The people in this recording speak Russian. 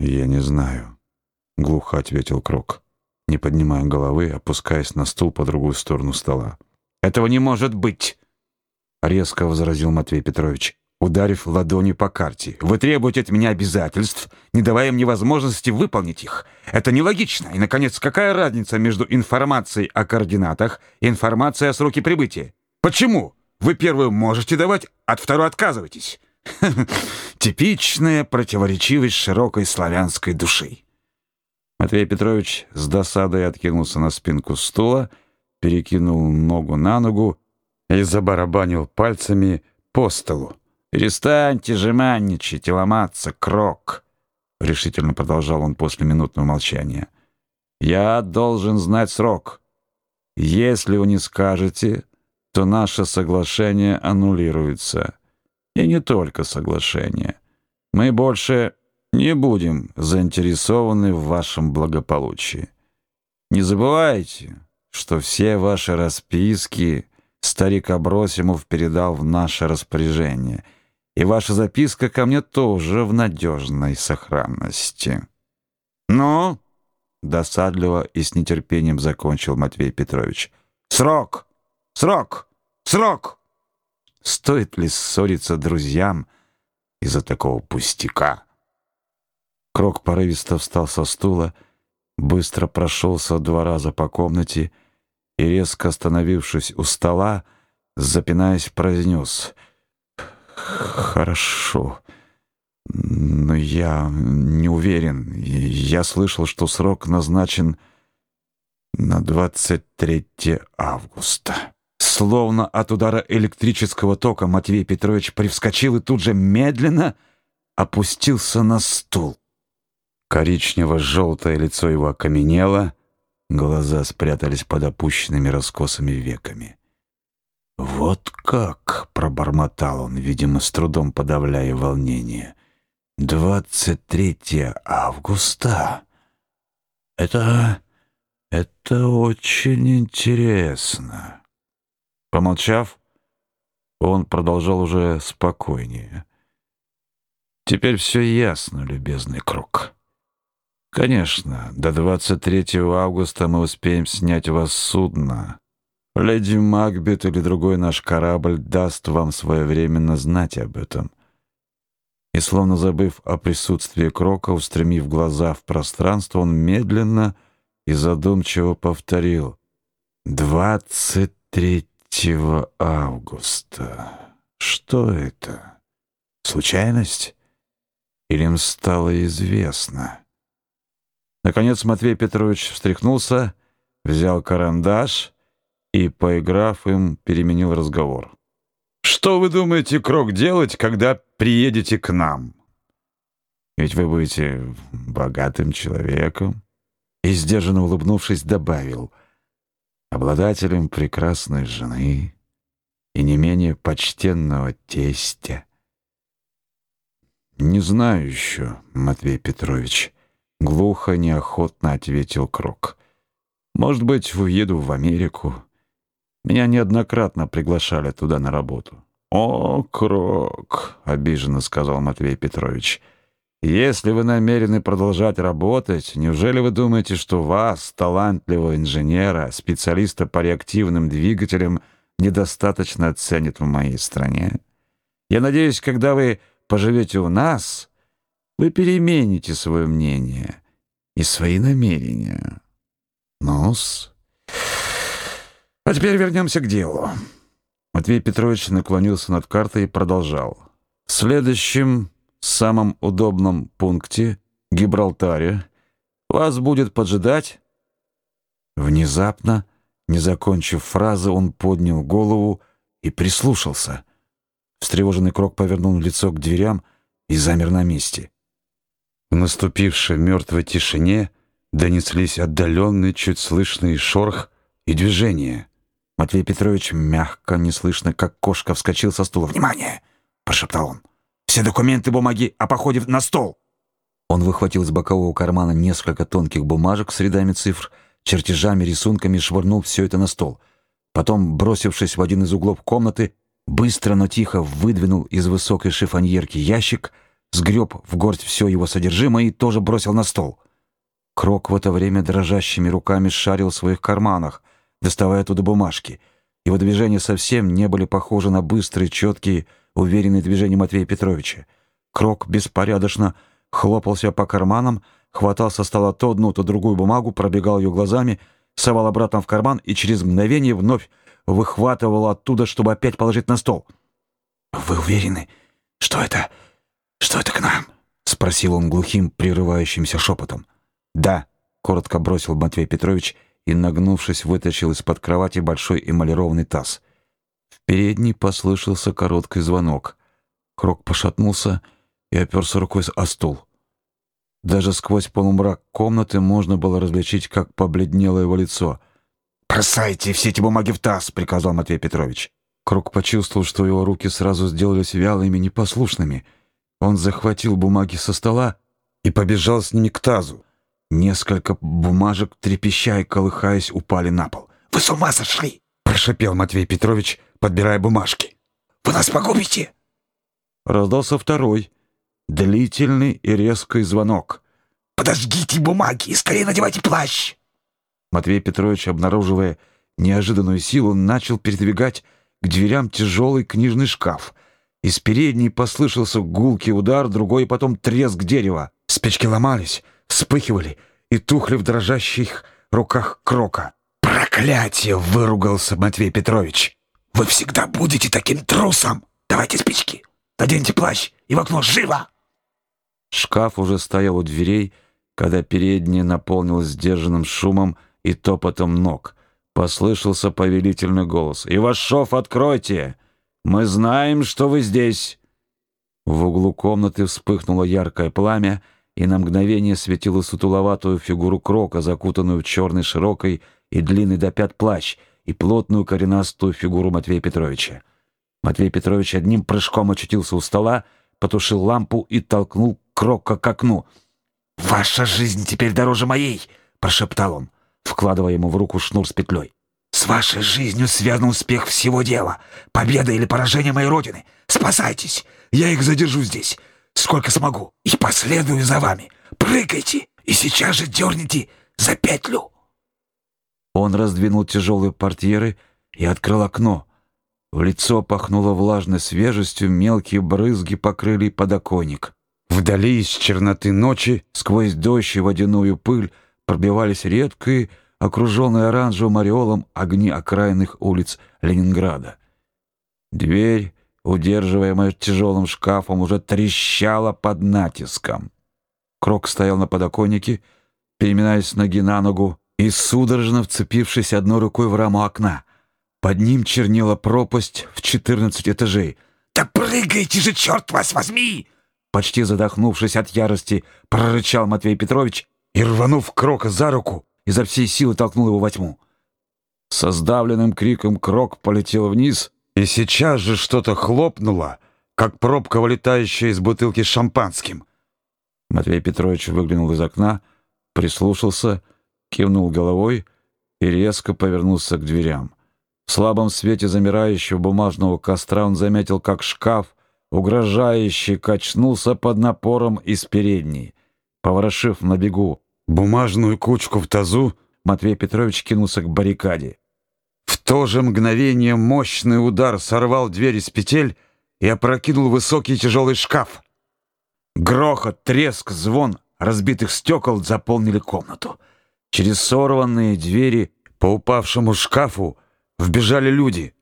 «Я не знаю», — глухо ответил Крок, не поднимая головы, опускаясь на стул по другую сторону стола. «Этого не может быть!» — резко возразил Матвей Петрович, ударив ладонью по карте. «Вы требуете от меня обязательств, не давая мне возможности выполнить их. Это нелогично. И, наконец, какая разница между информацией о координатах и информацией о сроке прибытия? Почему вы первую можете давать, от второй отказываетесь?» Типичная противоречивость широкой славянской души. Матвей Петрович с досадой откинулся на спинку стула, перекинул ногу на ногу и забарабанил пальцами по столу. «Перестаньте жеманничать и ломаться, крок!» — решительно продолжал он после минутного молчания. «Я должен знать срок. Если вы не скажете, то наше соглашение аннулируется. И не только соглашение. Мы больше не будем заинтересованы в вашем благополучии. Не забывайте, что все ваши расписки старик Абросимов передал в наше распоряжение, и ваша записка ко мне тоже в надежной сохранности. Ну, досадливо и с нетерпением закончил Матвей Петрович. Срок! Срок! Срок! Стоит ли ссориться друзьям из-за такого пустяка? Крок порывисто встал со стула, быстро прошелся два раза по комнате и, резко остановившись у стола, запинаясь, произнес «Хорошо, но я не уверен. Я слышал, что срок назначен на 23 августа». Словно от удара электрического тока Матвей Петрович привскочил и тут же медленно опустился на стул. Коричнево-желтое лицо его окаменело, глаза спрятались под опущенными раскосыми веками. «Вот как!» — пробормотал он, видимо, с трудом подавляя волнение. «Двадцать третье августа? Это... это очень интересно». Помолчав, он продолжал уже спокойнее. «Теперь все ясно, любезный круг. Конечно, до 23 августа мы успеем снять вас судно. Леди Макбет или другой наш корабль даст вам своевременно знать об этом». И, словно забыв о присутствии Крока, устремив глаза в пространство, он медленно и задумчиво повторил «Двадцать третье 3 августа. Что это? Случайность? Или им стало известно? Наконец Матвей Петрович встряхнулся, взял карандаш и, поиграв им, переменил разговор. «Что вы думаете, Крок, делать, когда приедете к нам? Ведь вы будете богатым человеком». И, сдержанно улыбнувшись, добавил — обладателем прекрасной жены и не менее почтенного тестя. «Не знаю еще, Матвей Петрович», — глухо, неохотно ответил Крок. «Может быть, уеду в Америку. Меня неоднократно приглашали туда на работу». «О, Крок», — обиженно сказал Матвей Петрович, — если вы намерены продолжать работать, неужели вы думаете, что вас, талантливого инженера, специалиста по реактивным двигателям, недостаточно оценят в моей стране? Я надеюсь, когда вы поживете у нас, вы перемените свое мнение и свои намерения. Ну-с. А теперь вернемся к делу. Матвей Петрович наклонился над картой и продолжал. В следующем самом удобном пункте, Гибралтаре, вас будет поджидать...» Внезапно, не закончив фразы, он поднял голову и прислушался. Встревоженный Крок повернул лицо к дверям и замер на месте. В наступившей мертвой тишине донеслись отдаленный, чуть слышный шорох и движение. Матвей Петрович мягко, неслышно, как кошка, вскочил со стула. «Внимание!» — прошептал он. Все документы, бумаги о походе на стол!» Он выхватил из бокового кармана несколько тонких бумажек с рядами цифр, чертежами, рисунками и швырнул все это на стол. Потом, бросившись в один из углов комнаты, быстро, но тихо выдвинул из высокой шифоньерки ящик, сгреб в горсть все его содержимое и тоже бросил на стол. Крок в это время дрожащими руками шарил в своих карманах, доставая оттуда бумажки. Его движения совсем не были похожи на быстрые, четкие, уверенные движения Матвея Петровича. Крок беспорядочно хлопался по карманам, хватал со стола то одну, то другую бумагу, пробегал ее глазами, совал обратно в карман и через мгновение вновь выхватывал оттуда, чтобы опять положить на стол. «Вы уверены, что это... что это к нам?» — спросил он глухим, прерывающимся шепотом. «Да», — коротко бросил Матвей Петрович и, нагнувшись, вытащил из-под кровати большой эмалированный таз. В передней послышался короткий звонок. Крок пошатнулся и оперся рукой о стул. Даже сквозь полумрак комнаты можно было различить, как побледнело его лицо. «Бросайте все эти бумаги в таз!» — приказал Матвей Петрович. Круг почувствовал, что его руки сразу сделались вялыми и непослушными. Он захватил бумаги со стола и побежал с ними к тазу. Несколько бумажек, трепеща и колыхаясь, упали на пол. «Вы с ума сошли!» — прошипел Матвей Петрович, подбирая бумажки. «Вы нас погубите!» Раздался второй, длительный и резкий звонок. «Подожгите бумаги и скорее надевайте плащ!» Матвей Петрович, обнаруживая неожиданную силу, начал передвигать к дверям тяжелый книжный шкаф. Из передней послышался гулкий удар, другой потом треск дерева. Спички ломались, вспыхивали и тухли в дрожащих руках крока. «Проклятие!» — выругался Матвей Петрович. «Вы всегда будете таким трусом! Давайте спички, наденьте плащ и в окно живо!» Шкаф уже стоял у дверей, когда передняя наполнилась сдержанным шумом и топотом ног — Послышался повелительный голос. «Ивашов, откройте! Мы знаем, что вы здесь!» В углу комнаты вспыхнуло яркое пламя, и на мгновение светило сутуловатую фигуру Крока, закутанную в черный широкий и длинный до пят плащ, и плотную коренастую фигуру Матвея Петровича. Матвей Петрович одним прыжком очутился у стола, потушил лампу и толкнул Крока к окну. «Ваша жизнь теперь дороже моей!» — прошептал он вкладывая ему в руку шнур с петлей. «С вашей жизнью связан успех всего дела. Победа или поражение моей родины. Спасайтесь! Я их задержу здесь, сколько смогу, и последую за вами. Прыгайте и сейчас же дерните за петлю!» Он раздвинул тяжелые портьеры и открыл окно. В лицо пахнуло влажной свежестью, мелкие брызги покрыли подоконник. Вдали из черноты ночи, сквозь дождь и водяную пыль, пробивались редкие, окруженные оранжевым ореолом огни окраинных улиц Ленинграда. Дверь, удерживаемая тяжелым шкафом, уже трещала под натиском. Крок стоял на подоконнике, переминаясь с ноги на ногу и судорожно вцепившись одной рукой в раму окна. Под ним чернела пропасть в четырнадцать этажей. «Да прыгайте же, черт вас возьми!» Почти задохнувшись от ярости, прорычал Матвей Петрович и, рванув Крока за руку, изо всей силы толкнул его во тьму. Со сдавленным криком Крок полетел вниз, и сейчас же что-то хлопнуло, как пробка, вылетающая из бутылки с шампанским. Матвей Петрович выглянул из окна, прислушался, кивнул головой и резко повернулся к дверям. В слабом свете замирающего бумажного костра он заметил, как шкаф, угрожающе качнулся под напором из передней. Поворошив на бегу бумажную кучку в тазу, Матвей Петрович кинулся к баррикаде. То же мгновение мощный удар сорвал дверь из петель и опрокинул высокий тяжелый шкаф. Грохот, треск, звон разбитых стекол заполнили комнату. Через сорванные двери по упавшему шкафу вбежали люди.